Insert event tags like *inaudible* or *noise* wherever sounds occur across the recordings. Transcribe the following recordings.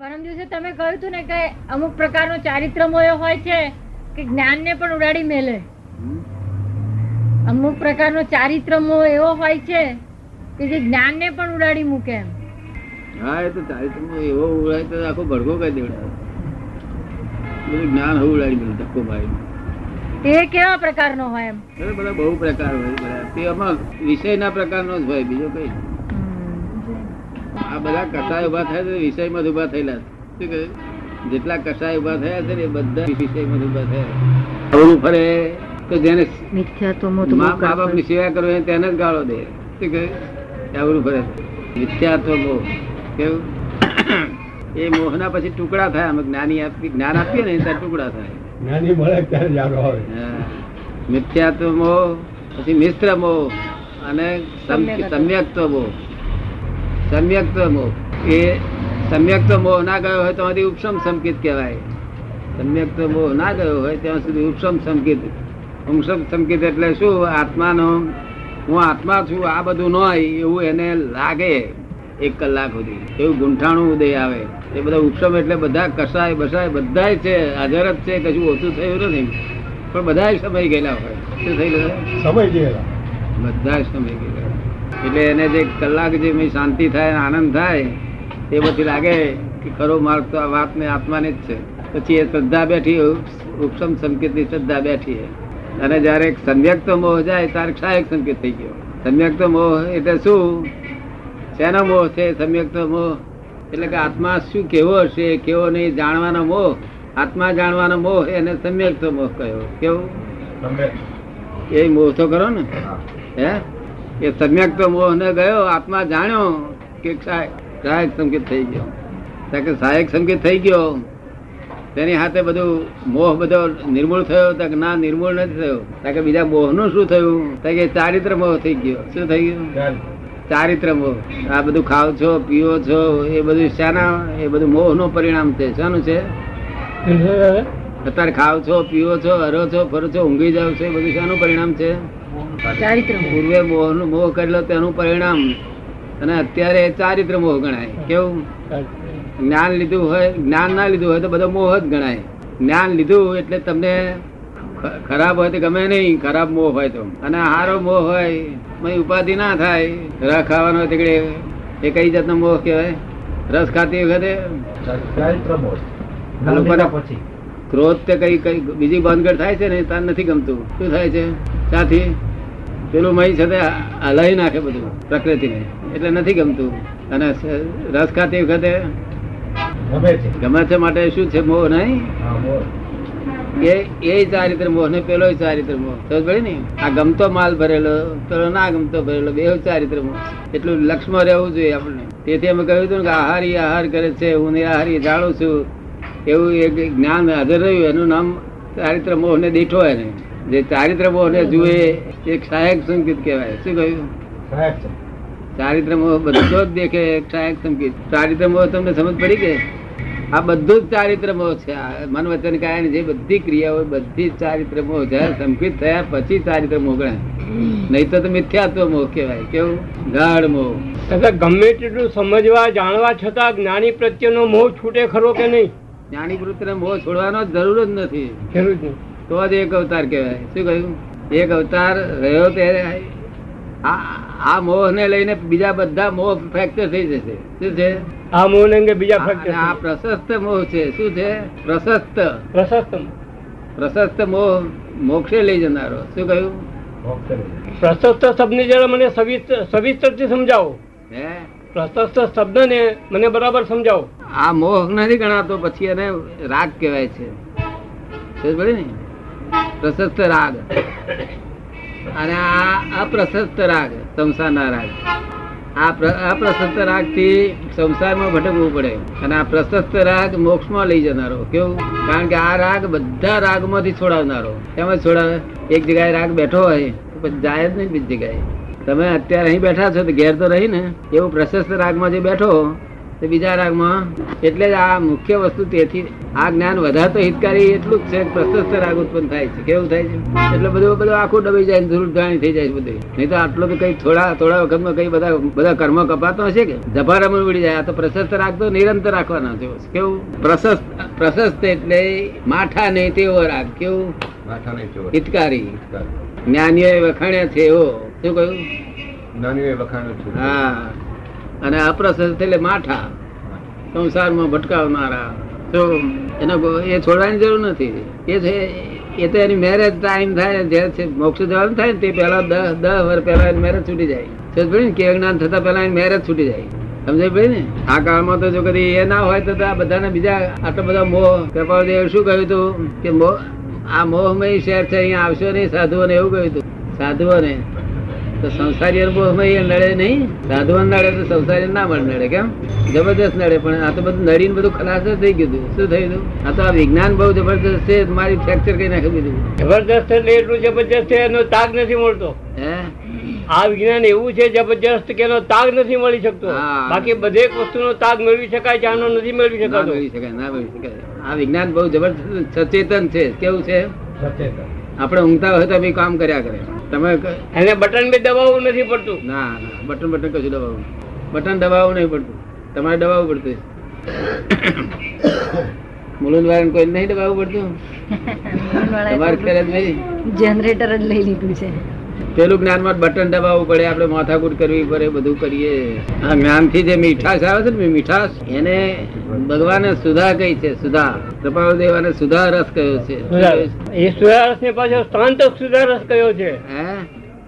પરમ દિવસે તમે કહ્યું હતું ને કે અમુક પ્રકારનો ચારિત્ર મોહ હોય છે કે જ્ઞાનને પણ ઉડાડી મેલે. અમુક પ્રકારનો ચારિત્ર મોહ એવો હોય છે કે જે જ્ઞાનને પણ ઉડાડી મૂકે એમ. હા એ તો ચારિત્રમાં એવો ઉડાય તો આખો ભડકો કરી દેવડાવે બધું જ્ઞાન હોવું ઉડાડી બધું ધક્કો મારી એ કેવા પ્રકારનો હોય એમ? બધા બહુ પ્રકાર હોય બધા. તે આમાં વિષયના પ્રકારનો જ હોય બીજો કઈ. આ બધા કસાય ઊભા થયા છે વિષયમાં ઊભા થયેલા શું કહે જેટલા કસાય ઊભા થયા છે ને એ બધા વિષયમાં ઊભા થયા અવળું ફરે. તો જેને મા મા બાપની સેવા કરો તેને જ ગાળો દે. શું કહે અવળું ફરે મિથ્યાત્વ મોહ કેવું? એ મોહના પછી ટુકડા થાય. અમે જ્ઞાની આપી જ્ઞાન આપીએ ને ત્યાં ટુકડા થાય. જ્ઞાની મળે ત્યારે જાડો આવે. હા. મિથ્યાત્વ મોહ પછી મિશ્ર મોહ અને સમ્યક્ત સમ્યક્ત્વ. સમ્યક્ત્વ મોહ સમ્યક્ત્વ મોહ. એ સમ્યક્ત મોહ ના ગયો હોય ત્યાંથી ઉપશમ સંકિત કહેવાય. સમ્યક્ત મોહ ના ગયો હોય ત્યાં સુધી ઉપશમ સંકિત. ઉપશમ સંકિત એટલે શું? આત્માનો. હું આત્મા છું આ બધું ન હોય એવું એને લાગે એક કલાક સુધી. એવું ગુંઠાણું ઉદય આવે. એ બધા ઉપશમ એટલે બધા કસાય બસાય બધાય છે હાજર જ છે કશું ઓછું થયું નથી. પણ બધા સમય ગયેલા હોય. શું થઈ છે? સમય ગયેલા. બધા સમય ગયેલા. એટલે એને જે કલાક જે શાંતિ થાય આનંદ થાય એ પછી લાગે કે ખરો માર્ગ તો આ વાત ને આત્માને જ છે. પછી એ શ્રદ્ધા બેઠી ઉપસમ સંકેતની શ્રદ્ધા બેઠી અને જયારે તો મોહ જાય ત્યારે ક્ષાયક સંકેત થઈ ગયો. સમ્યક્ત મોહ એટલે શું? શેનો મોહ છે? સમ્યક્ત મોહ. એટલે કે આત્મા શું કેવો હશે કેવો નહીં જાણવાનો મોહ. આત્મા જાણવાનો મોહ એને સમ્યક્ત મોહ કહ્યો. કેવું? એ મોહ તો કરો ને? હે? એ સમ્યક તો મોહ ને ગયો આત્મા જાણ્યો કે સહાય- સહાયક સંકેત થઈ ગયો. કારણ કે સહાયક સંકેત થઈ ગયો તેની હાથે બધું મોહ બધો નિર્મૂળ થયો તો ના નિર્મૂળ નથી થયો. ત્યાં કે બીજા મોહનું શું થયું? ત્યાં કે ચારિત્ર મોહ થઈ ગયો. શું થઈ ગયું? ચારિત્ર મોહ. આ બધું ખાવ છો પીવો છો એ બધું શાના એ બધું મોહનું પરિણામ છે. શાનું છે? અત્યારે ખાવ છો પીવો છો હરો છો ફરો છો ઊંઘી જાવ છો એ બધું શાનું પરિણામ છે? ચારિત્ર પૂર્વે મોહ મોહ કરેલો તેનું પરિણામ. અને અત્યારે ચારિત્ર મોહ ગણાય. કેવું? જ્ઞાન લીધું હોય જ્ઞાન ના લીધું હોય તો બધો મોહ જ ગણાય. જ્ઞાન લીધું એટલે તમને ખરાબ હોય તો ગમે નહીં. ખરાબ મોહ હોય તો. અને હારો મોહ હોય મય ઉપાધિ ના થાય. રસ ખાવાનો હોય તે એ કઈ જાતનો મોહ કહેવાય? રસ ખાતી વખતે? મોહ. ક્રોધ તે કઈ કઈ બીજી બંધગઢ થાય છે ને તાર નથી ગમતું. શું થાય છે? ત્યાંથી પેલું મય છે તે હલાવી નાખે બધું પ્રકૃતિને. એટલે નથી ગમતું. અને રસ ખાતી વખતે ગમે છે. માટે શું છે મોહ નહીં? મોહ. એ એ ચારિત્ર મોહ ને પેલો ચારિત્ર મોહ. સમજ પડે ને? આ ગમતો માલ ભરેલો પેલો ના ગમતો ભરેલો બે ચારિત્ર મોહ. એટલું લક્ષ્મ રહેવું જોઈએ આપણને. તેથી અમે કહ્યું હતું કે આહારી આહાર કરે છે હું ને આહારી જાણું છું. એવું એક જ્ઞાન હાજર રહ્યું એનું નામ ચારિત્ર મોહ ને. દીઠો એને જે ચારિત્ર મોહ ને જુએ એક સહાયક સંકેત કહેવાય. શું કહ્યું? ચારિત્ર મોહ બધો જ દેખે સહાયક સંકેત. ચારિત્ર મોહ તમને સમજ પડી કે? આ બધું જ ચારિત્ર મોહ છે. મન વચન કાયા જે બધી ક્રિયાઓ બધી જ ચારિત્ર મોહ જયારે સંકિત થયા પછી ચારિત્ર મોહ ગણાય. નહીં તો મિથ્યાત્વ મોહ કહેવાય. કેવું? ગાઢ મોહ. ગમે તેટલું સમજવા જાણવા છતાં જ્ઞાની પ્રત્યેનો મોહ છૂટે ખરો કે નહીં? જ્ઞાની વૃત્તિને મોહ છોડવાનો જરૂર જ નથી. તો જ એક અવતાર કહેવાય. શું કહ્યું? એક અવતાર રહ્યો ત્યારે આ આ મોહ ને લઈને બીજા બધા મોહ ફ્રેક્ચર થઈ જશે. શું છે? આ મોહ અંગે બીજા ફ્રેક્ચર આ પ્રશસ્ત મોહ છે. શું છે? પ્રશસ્ત. પ્રશસ્ત પ્રશસ્ત મોહ મોક્ષે લઈ જનારો. શું કહ્યું. પ્રશસ્ત શબ્દને જરા મને સવિસ્તર સવિસ્તરથી સમજાવો. હે? પ્રશસ્ત શબ્દને મને બરાબર સમજાવો. આ મોહ નથી ગણાતો, પછી એને રાગ કહેવાય છે. ને? પ્રશસ્ત રાગ. અને આ અપ્રશસ્ત રાગ, સંસારના રાગ. આ અપ્રશસ્ત રાગથી સંસારમાં ભટકવું પડે. અને આ પ્રશસ્ત રાગ મોક્ષમાં લઈ જનારો. કેવું? કારણ કે આ રાગ બધા રાગમાંથી છોડાવનારો. એમ છોડાવે એક જગ્યાએ રાગ બેઠો હોય, પછી જાય જ નહીં બીજી જગ્યાએ. તમે અત્યારે અહીં બેઠા છો તો ઘેર તો રહી ને એવું પ્રશસ્ત રાગમાં જે બેઠો તો બીજા રાગમાં એટલે જ આ મુખ્ય વસ્તુ તેથી આ જ્ઞાન વધારે તો હિતકારી એટલું જ છે કે પ્રશસ્ત રાગ ઉત્પન્ન થાય છે. કેવું થાય છે? એટલે બધું બધું આખું ડબી જાય ધૂળ ધાણી થઈ જાય છે બધું. નહીં તો આટલો તો કઈ થોડા થોડા વખતમાં કઈ બધા બધા કર્મ કપાતો હશે કે? જભારામાં ઉડી જાય. આ તો પ્રશસ્ત રાગ તો નિરંતર રાખવાના છે. કેવું? પ્રશસ્ત પ્રશસ્ત એટલે માઠા નહીં તેવો રાગ. કેવું. હિતકારી. જ્ઞાનીઓ વખાણ્યા છે એવો શું કહ્યું? જ્ઞાનીઓએ વખાણ્યું છે. હા. અને અપ્રસન્ન એટલે માઠા. સંસારમાં ભટકાવનારા. તો એનો એ છોડવાની જરૂર નથી. એ છે એ તો એની મેરેજ ટાઈમ થાય જ્યારે છે મોક્ષ જવાનું થાય ને તે પહેલા દસ દસ વર્ષ પહેલા એની મેરેજ છૂટી જાય. સમજ પડી ને કે જ્ઞાન થતા પહેલા એની મેરેજ છૂટી જાય. સમજાય ભાઈ ને? આ કાળમાં તો જો કદી એ ના હોય તો આ બધાને બીજા આટલા બધા મોહ કપાવદેવ શું કહ્યું હતું કે મોહ આ મોહમય શહેર છે અહીંયા આવશો નહીં સાધુઓને એવું કહ્યું હતું સાધુઓને. તો સંસારી મોહમય નડે નહીં. સાધુઓને નડે તો સંસારી ના મળે નડે કેમ? જબરદસ્ત નડે પણ આ તો બધું નડીને બધું ખલાસ થઈ ગયું. શું થયું? આ તો આ વિજ્ઞાન બહુ જબરદસ્ત છે મારી ફ્રેક્ચર કરી નાખી દીધું. જબરદસ્ત એટલે એટલું જબરજસ્ત છે એનો તાગ નથી મળતો. હે? આ વિજ્ઞાન એવું છે જબરજસ્ત કે એનો તાગ નથી મળી શકતો. હા. બાકી બધે વસ્તુનો તાગ મેળવી શકાય છે આનો નથી મેળવી શકાતો. મેળવી શકાય ના મેળવી શકાય. આ વિજ્ઞાન બહુ જબરદસ્ત સચેતન છે. કેવું છે? સચેતન. આપણે ઊંઘતા હોય તો બી કામ કર્યા કરે. તમે એને બટન બે દબાવવું નથી પડતું. ના ના બટન બટન કશું દબાવવું બટન દબાવવું નહીં પડતું. તમારે દબાવવું પડતું. *coughs* મુલુંદ વાળાને કોઈ નહીં દબાવવું પડતું? *laughs* તમારે નહીં. જનરેટર જ લઈ લીધું છે. પેલું જ્ઞાનમાં બટન દબાવવું પડે આપણે માથાકૂટ કરવી પડે બધું કરીએ. આ જ્ઞાનથી જે મીઠાશ આવે છે ને મીઠાશ એને ભગવાને સુધા કહી છે સુધા. કૃપાળુ દેવાને સુધા રસ કયો છે? એ સુધારસ ને પાછો શાંત સુધારસ કયો છે?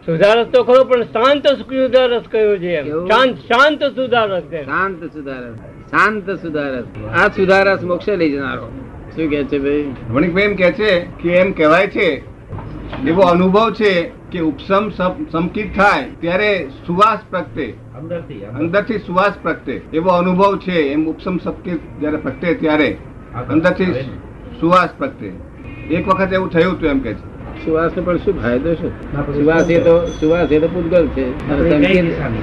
સુધારસ તો ખરો પણ શાંત સુધારસ કયો છે. શાંત શાંત સુધારસ છે શાંત સુધારસ શાંત સુધારસ આ સુધારસ મોક્ષે લઈ જનારો. શું કે છે ભાઈ? વણિકભાઈ એમ કે છે કે એમ કહેવાય છે એવો અનુભવ છે કે ઉપસમ સમ- સમકિત થાય ત્યારે સુવાસ પ્રગટે. અંદરથી અંદરથી. સુવાસ પ્રગટે. એવો અનુભવ છે એમ ઉપસમ સમકિત જયારે પ્રગટે ત્યારે અંદરથી સુવાસ પ્રગટે. એક વખત એવું થયું હતું એમ કે છે. સુવાસ પણ શું ફાયદો શું સુવાસ એ તો સુવાસ એ તો પૂતગલ છે.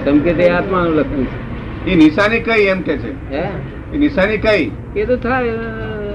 સંકેત એ આત્માનું લક્ષણ એ નિશાની કઈ એમ કે છે? છે એ નિશાની કઈ? એ તો થાય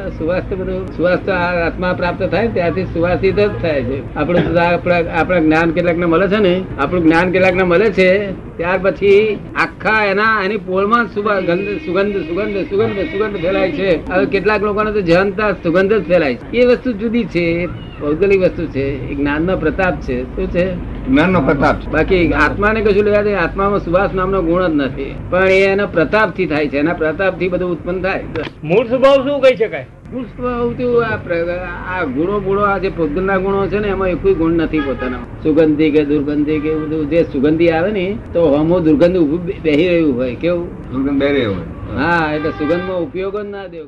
સુવાસ તો બધું સુવાસ તો આત્મા પ્રાપ્ત થાય ત્યાંથી સુવાસિત જ થાય છે. આપણું આપણા આપણા જ્ઞાન કેટલાક ને મળે છે ને? આપણું જ્ઞાન કેટલાક ને મળે છે ત્યાર પછી આખા એના એની પોળમાં સુગંધ સુગંધ સુગંધ સુગંધ સુગંધ ફેલાય છે. હવે કેટલાક લોકોને તો જનતા સુગંધ જ ફેલાય છે. એ વસ્તુ જુદી છે ભૌગોલિક વસ્તુ છે એ જ્ઞાનનો પ્રતાપ છે. શું છે? જ્ઞાનનો પ્રતાપ છે. બાકી આત્માને કશું લેવા દે આત્મામાં સુવાસ નામનો ગુણ જ નથી. પણ એ એના પ્રતાપથી થાય છે. એના પ્રતાપથી બધું ઉત્પન્ન થાય. મૂળ સ્વભાવ શું કહી શકાય? પુષ્પ આવતું આ ગુણો ગુણો આ જે પૂતગલના ગુણો છે ને એમાં કોઈ ગુણ નથી પોતાના. સુગંધી કે દુર્ગંધી કે બધું જે સુગંધી આવે ને તો હમો દુર્ગંધ બેહી રહ્યું હોય કેવું? દુર્ગંધ બેરે હોય. હા એટલે સુગંધમાં ઉપયોગ જ ના દેવ